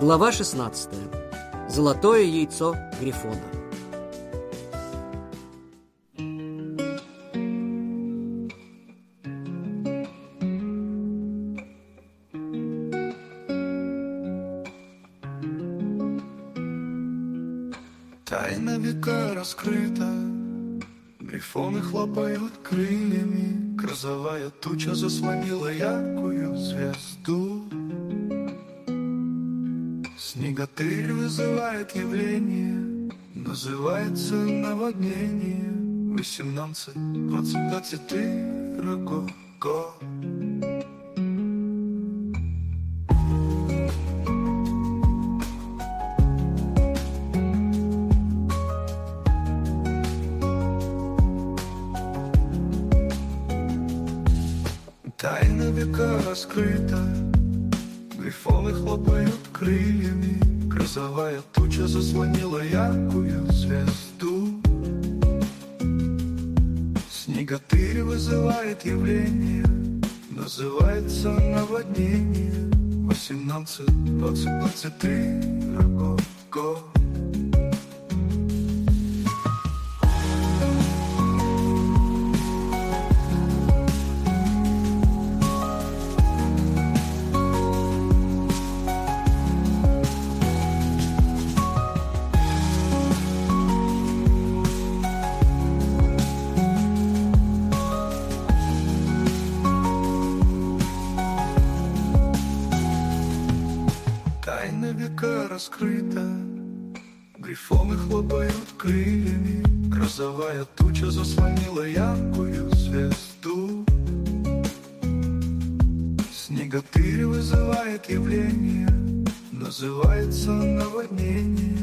Глава 16. Золотое яйцо Грифона. Тайна века раскрыта, Грифоны хлопают крыльями, Грозовая туча заслонила яркую звезду. Снеготырь вызывает явление, Называется наводнение, Восемнадцать, двадцать, двадцать три рогов. Тайна века раскрыта, Грифоны хлопают крыльями, Грозовая туча заслонила яркую звезду. Снеготырь вызывает явление, Называется наводнение, Восемнадцать, двадцать, двадцать три рогов. Раскрыта, Грифоны хлопают крыльями, Грозовая туча заслонила яркую звезду. Снеготырь вызывает явление, Называется наводнение,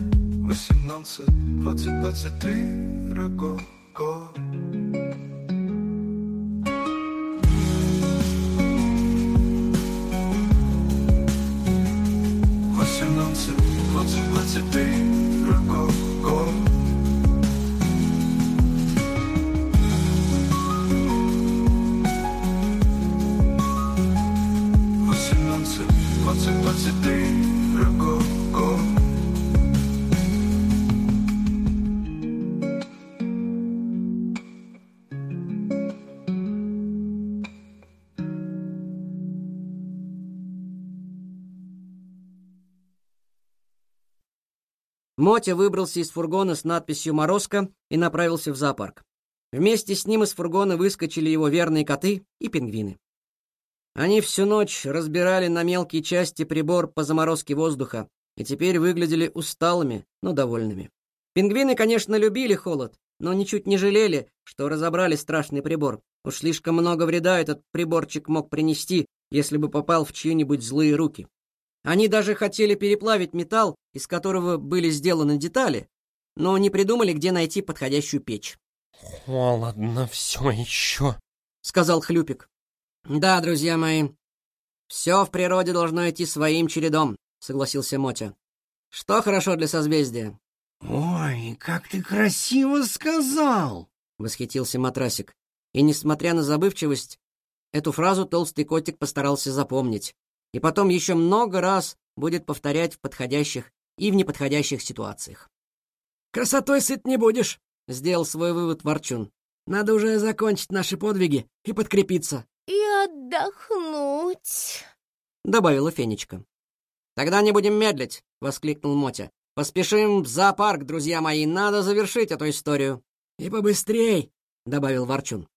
Восемнадцать, двадцать, двадцать три рогов. 24 года. Мотя выбрался из фургона с надписью «Морозко» и направился в зоопарк. Вместе с ним из фургона выскочили его верные коты и пингвины. Они всю ночь разбирали на мелкие части прибор по заморозке воздуха и теперь выглядели усталыми, но довольными. Пингвины, конечно, любили холод, но ничуть не жалели, что разобрали страшный прибор. Уж слишком много вреда этот приборчик мог принести, если бы попал в чьи-нибудь злые руки. Они даже хотели переплавить металл, из которого были сделаны детали, но не придумали, где найти подходящую печь. «Холодно все еще», — сказал Хлюпик. «Да, друзья мои, все в природе должно идти своим чередом», — согласился Мотя. «Что хорошо для созвездия?» «Ой, как ты красиво сказал!» — восхитился матрасик. И, несмотря на забывчивость, эту фразу толстый котик постарался запомнить. И потом еще много раз будет повторять в подходящих и в неподходящих ситуациях. «Красотой сыт не будешь», — сделал свой вывод Ворчун. «Надо уже закончить наши подвиги и подкрепиться». «И отдохнуть», — добавила Фенечка. «Тогда не будем медлить», — воскликнул Мотя. «Поспешим в зоопарк, друзья мои, надо завершить эту историю». «И побыстрей», — добавил Ворчун.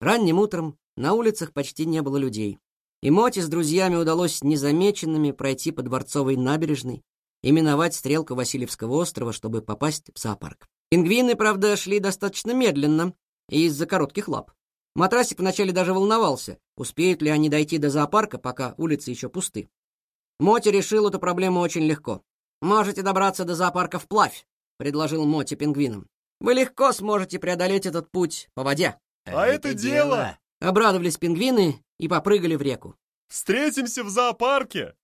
Ранним утром на улицах почти не было людей. И Моте с друзьями удалось незамеченными пройти по Дворцовой набережной и миновать стрелку Васильевского острова, чтобы попасть в зоопарк. Пингвины, правда, шли достаточно медленно и из-за коротких лап. Матрасик вначале даже волновался, успеют ли они дойти до зоопарка, пока улицы еще пусты. Моти решил эту проблему очень легко. «Можете добраться до зоопарка вплавь», — предложил Моти пингвинам. «Вы легко сможете преодолеть этот путь по воде». «А это дело!» Обрадовались пингвины и попрыгали в реку. «Встретимся в зоопарке!»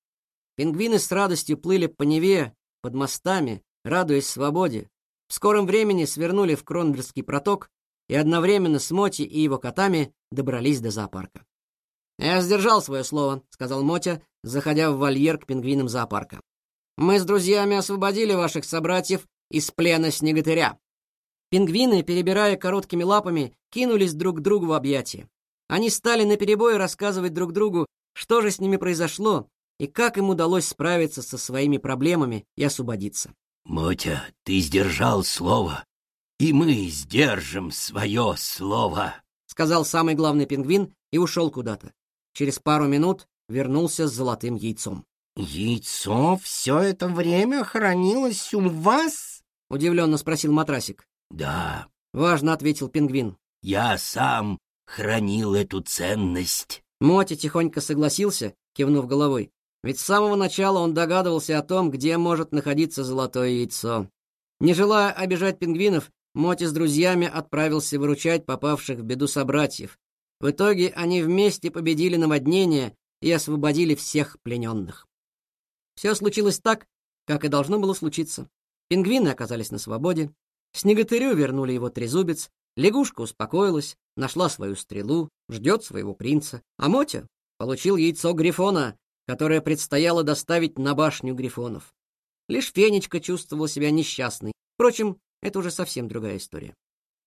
Пингвины с радостью плыли по Неве, под мостами, радуясь свободе. В скором времени свернули в Кронверский проток и одновременно с Моти и его котами добрались до зоопарка. «Я сдержал свое слово», — сказал Мотя, заходя в вольер к пингвинам зоопарка. Мы с друзьями освободили ваших собратьев из плена снеготыря». Пингвины, перебирая короткими лапами, кинулись друг к другу в объятия. Они стали наперебой рассказывать друг другу, что же с ними произошло и как им удалось справиться со своими проблемами и освободиться. Мотя, ты сдержал слово, и мы сдержим свое слово. сказал самый главный пингвин и ушел куда-то. Через пару минут вернулся с золотым яйцом. Яйцо все это время хранилось у вас? Удивленно спросил матрасик. Да, Важно ответил пингвин. я сам хранил эту ценность. Моти тихонько согласился, кивнув головой. Ведь с самого начала он догадывался о том, где может находиться золотое яйцо. Не желая обижать пингвинов, Моти с друзьями отправился выручать попавших в беду собратьев. В итоге они вместе победили наводнение и освободили всех плененных. Все случилось так, как и должно было случиться. Пингвины оказались на свободе, снеготырю вернули его трезубец, лягушка успокоилась, нашла свою стрелу, ждет своего принца, а Мотя получил яйцо Грифона, которое предстояло доставить на башню Грифонов. Лишь Фенечка чувствовала себя несчастной. Впрочем, это уже совсем другая история.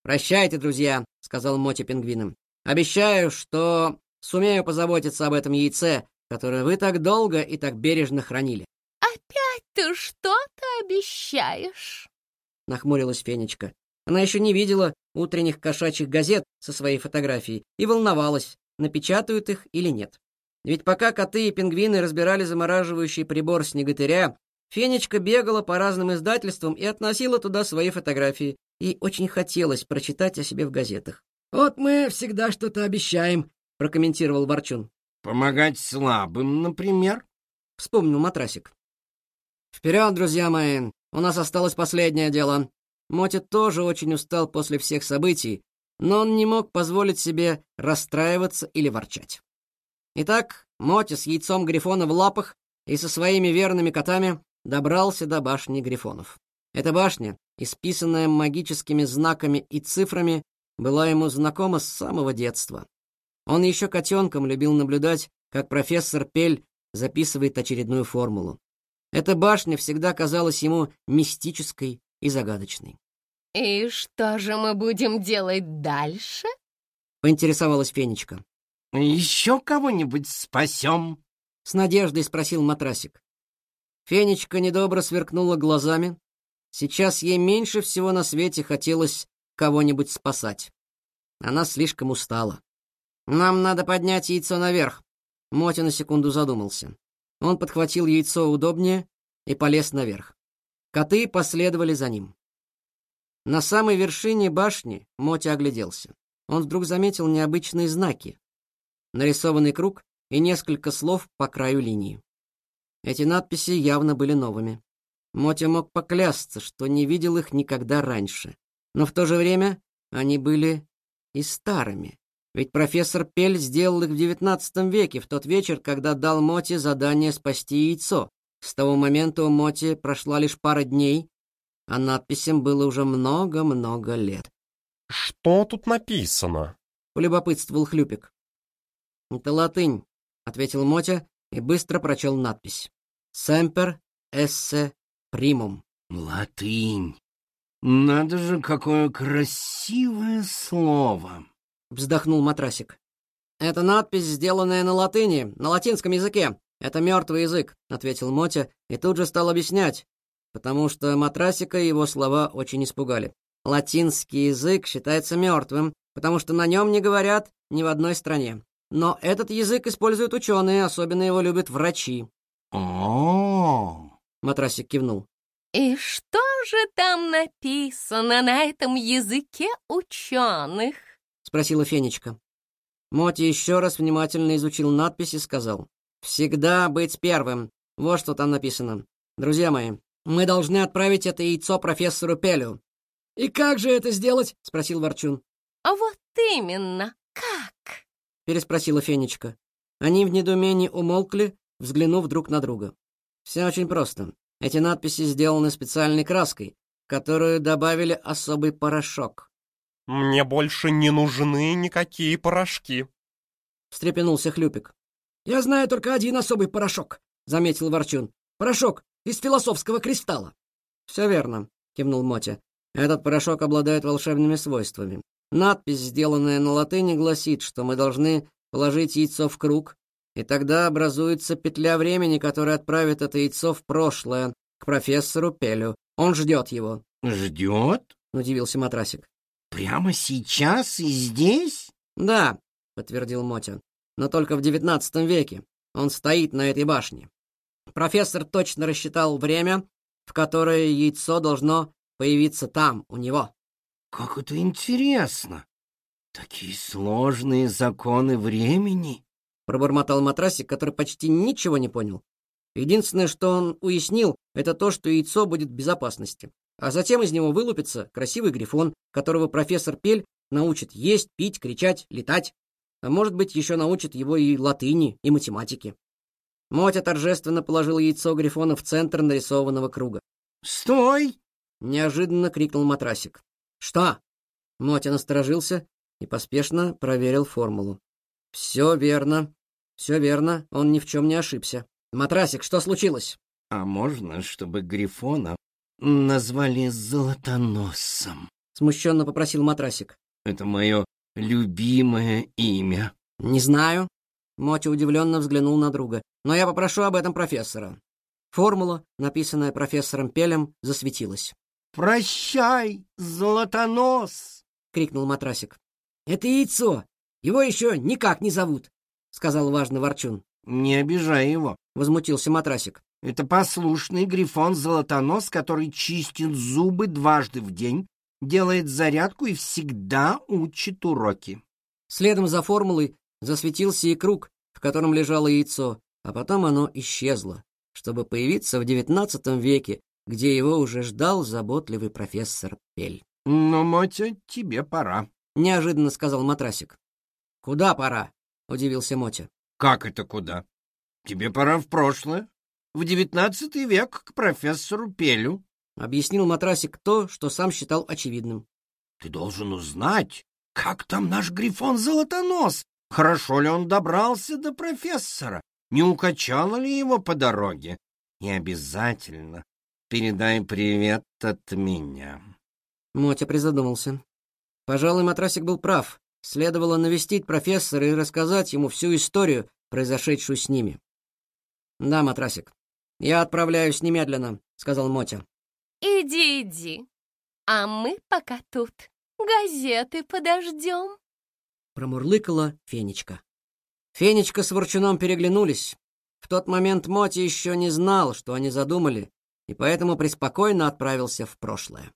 «Прощайте, друзья», — сказал Мотя пингвинам. «Обещаю, что сумею позаботиться об этом яйце, которое вы так долго и так бережно хранили», Опять ты что-то обещаешь? — нахмурилась Фенечка. Она еще не видела утренних кошачьих газет со своей фотографией и волновалась, напечатают их или нет. Ведь пока коты и пингвины разбирали замораживающий прибор снеготыря, Фенечка бегала по разным издательствам и относила туда свои фотографии. Ей очень хотелось прочитать о себе в газетах. «Вот мы всегда что-то обещаем», — прокомментировал Ворчун. Помогать слабым, например? Вспомнил матрасик. «Вперед, друзья мои! У нас осталось последнее дело». Моти тоже очень устал после всех событий, но он не мог позволить себе расстраиваться или ворчать. Итак, Моти с яйцом Грифона в лапах и со своими верными котами добрался до башни Грифонов. Эта башня, исписанная магическими знаками и цифрами, была ему знакома с самого детства. Он еще котенком любил наблюдать, как профессор Пель записывает очередную формулу. Эта башня всегда казалась ему мистической и загадочной. И что же мы будем делать дальше? Поинтересовалась Фенечка. Еще кого-нибудь спасем? С надеждой спросил матрасик. Фенечка недобро сверкнула глазами. Сейчас ей меньше всего на свете хотелось кого-нибудь спасать. Она слишком устала. «Нам надо поднять яйцо наверх», — Мотя на секунду задумался. Он подхватил яйцо удобнее и полез наверх. Коты последовали за ним. На самой вершине башни Мотя огляделся. Он вдруг заметил необычные знаки. Нарисованный круг и несколько слов по краю линии. Эти надписи явно были новыми. Мотя мог поклясться, что не видел их никогда раньше. Но в то же время они были и старыми. Ведь профессор Пель сделал их в XIX веке, в тот вечер, когда дал Моте задание спасти яйцо. С того момента у Моти прошла лишь пара дней, а надписям было уже много-много лет. Что тут написано? Полюбопытствовал Хлюпик. «Это латынь», — ответил Мотя и быстро прочел надпись. «Семпер эссе примум». Латынь. Надо же, какое красивое слово. Вздохнул матрасик. «Это надпись, сделанная на латыни, на латинском языке. Это мертвый язык», — ответил Мотя и тут же стал объяснять, потому что матрасика его слова очень испугали. Латинский язык считается мертвым, потому что на нем не говорят ни в одной стране. Но этот язык используют ученые, особенно его любят врачи. О, Матрасик кивнул. И что же там написано на этом языке ученых? Спросила Фенечка. Моти еще раз внимательно изучил надпись и сказал. «Всегда быть первым. Вот что там написано. Друзья мои, мы должны отправить это яйцо профессору Пелю». «И как же это сделать?» — спросил Ворчун. А вот именно? Переспросила Фенечка. Они в недоумении умолкли, взглянув друг на друга. Все очень просто. Эти надписи сделаны специальной краской, в которую добавили особый порошок. Мне больше не нужны никакие порошки. Встрепенулся Хлюпик. «Я знаю только один особый порошок», — заметил Ворчун. «Порошок, из философского кристалла. Все верно, кивнул Мотя. Этот порошок обладает волшебными свойствами. Надпись, сделанная на латыни, гласит, что мы должны положить яйцо в круг, и тогда образуется петля времени, которая отправит это яйцо в прошлое, к профессору Пелю. Он ждет его. Ждет? Удивился матрасик. Прямо сейчас и здесь? Да, подтвердил Мотя. Но только в девятнадцатом веке. Он стоит на этой башне. Профессор точно рассчитал время, в которое яйцо должно появиться там, у него. Как это интересно! Такие сложные законы времени. Пробормотал матрасик, который почти ничего не понял. Единственное, что он уяснил, это то, что яйцо будет в безопасности. А затем из него вылупится красивый грифон, которого профессор Пель научит есть, пить, кричать, летать. А может быть, еще научит его и латыни, и математике. Мотя торжественно положил яйцо Грифона в центр нарисованного круга. «Стой!» — неожиданно крикнул матрасик. «Что?» Мотя насторожился и поспешно проверил формулу. «Все верно. Все верно. Он ни в чем не ошибся. Матрасик, что случилось?» «А можно, чтобы Грифона назвали Золотоносом?» — смущенно попросил матрасик. «Это мое любимое имя». «Не знаю». Мотя удивленно взглянул на друга. «Но я попрошу об этом профессора». Формула, написанная профессором Пелем, засветилась. «Прощай, Золотонос!» — крикнул матрасик. «Это яйцо! Его еще никак не зовут!» — сказал важный Ворчун. «Не обижай его!» — возмутился матрасик. «Это послушный грифон Золотонос, который чистит зубы дважды в день, делает зарядку и всегда учит уроки». Следом за формулой засветился и круг, в котором лежало яйцо, а потом оно исчезло, чтобы появиться в девятнадцатом веке, где его уже ждал заботливый профессор Пель. «Ну, Мотя, тебе пора», — неожиданно сказал матрасик. «Куда пора?» — удивился Мотя. «Как это куда? Тебе пора в прошлое, в девятнадцатый век к профессору Пелю», — объяснил матрасик то, что сам считал очевидным. «Ты должен узнать, как там наш Грифон Золотонос, хорошо ли он добрался до профессора, не укачало ли его по дороге, и обязательно передай привет от меня». Мотя призадумался. Пожалуй, матрасик был прав. Следовало навестить профессора и рассказать ему всю историю, произошедшую с ними. «Да, матрасик, я отправляюсь немедленно», — сказал Мотя. «Иди, иди, а мы пока тут газеты подождем», — промурлыкала Фенечка. Фенечка с Ворчуном переглянулись. В тот момент Мотя еще не знал, что они задумали, и поэтому преспокойно отправился в прошлое.